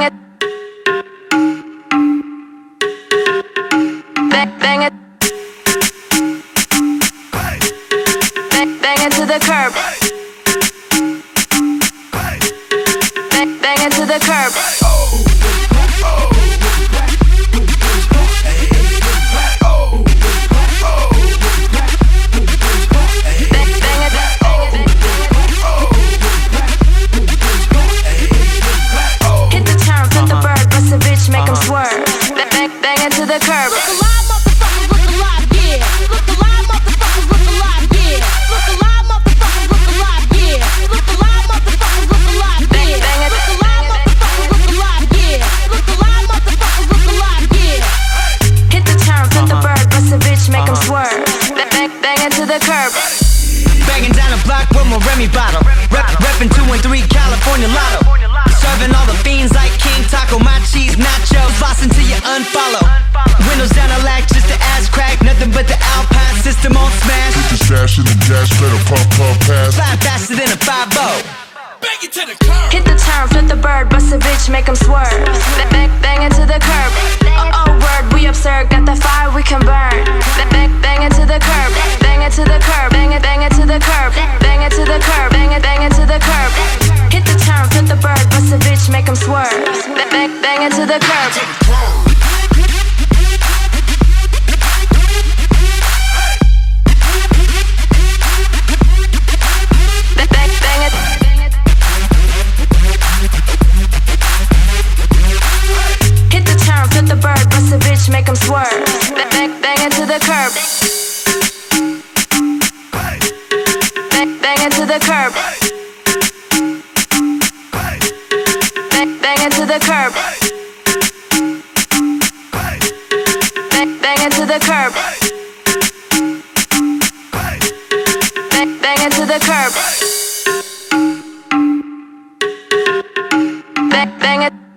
bang it. Bang, bang it. Bang, bang it to the curb. Bang, bang it to the curb. Banging down the block with my Remy bottle. Rep, reppin' two and three California Lotto. Serving all the fiends like King Taco, my cheese nachos. Boss until you unfollow. Windows down the lack, just the ass crack. Nothing but the Alpine system on smash. Put The sash in the gas better pump, pump, pass. Fly faster than a 5 Hit the turn, flip the bird, bust a bitch, make make 'em swerve. Bang, bang, bang it to the curb. The turf, hit the bitch, make. Bang, bang, bang it to the curb. Bang, bang it to the curb. bang it to the curb. Bang, bang it to the curb. Bang, bang it to the curb. Bang, bang it.